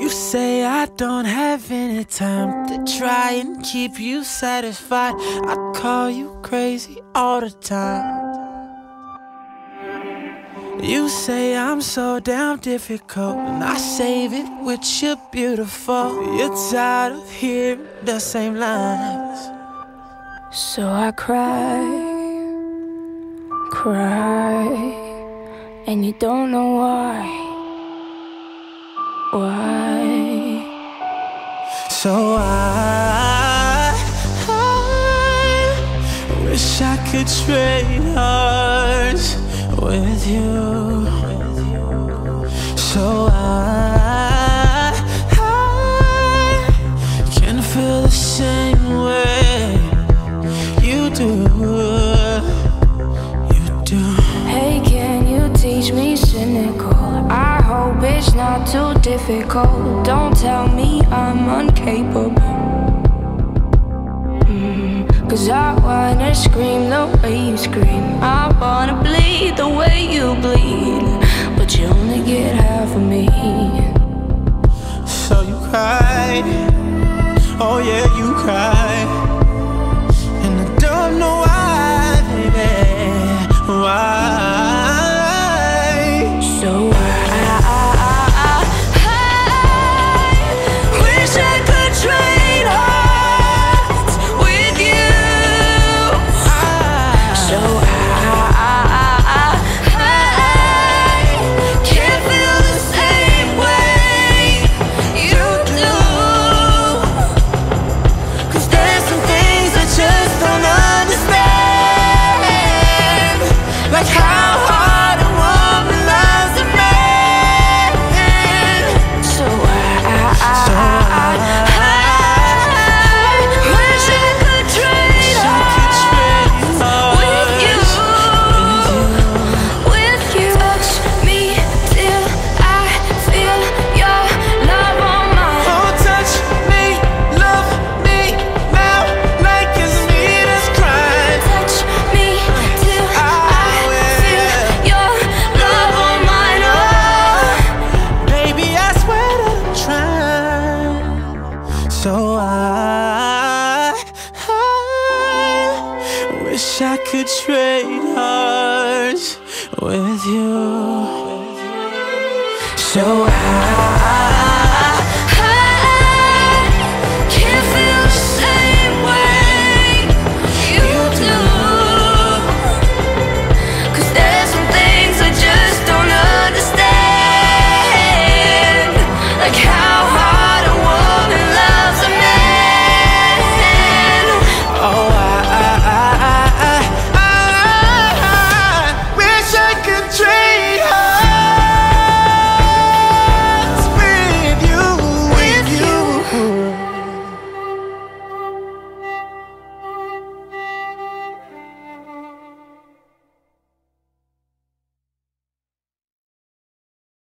You say I don't have any time to try and keep you satisfied. I call you crazy all the time. You say I'm so damn difficult, and I save it with you beautiful. You're tired of hearing the same lines. So I cry, cry, and you don't know why. Why? So I, I wish I could trade hearts with you. So I, I can feel the same way you do. You do. Hey, can you teach me cynical? I hope it's not too difficult. Don't tell me I'm incapable. Mm, Cause I wanna scream the way you scream. I wanna bleed the way you bleed. But you only get half of me. So you cry, oh yeah, you cry, wish I could trade hearts with you. So I.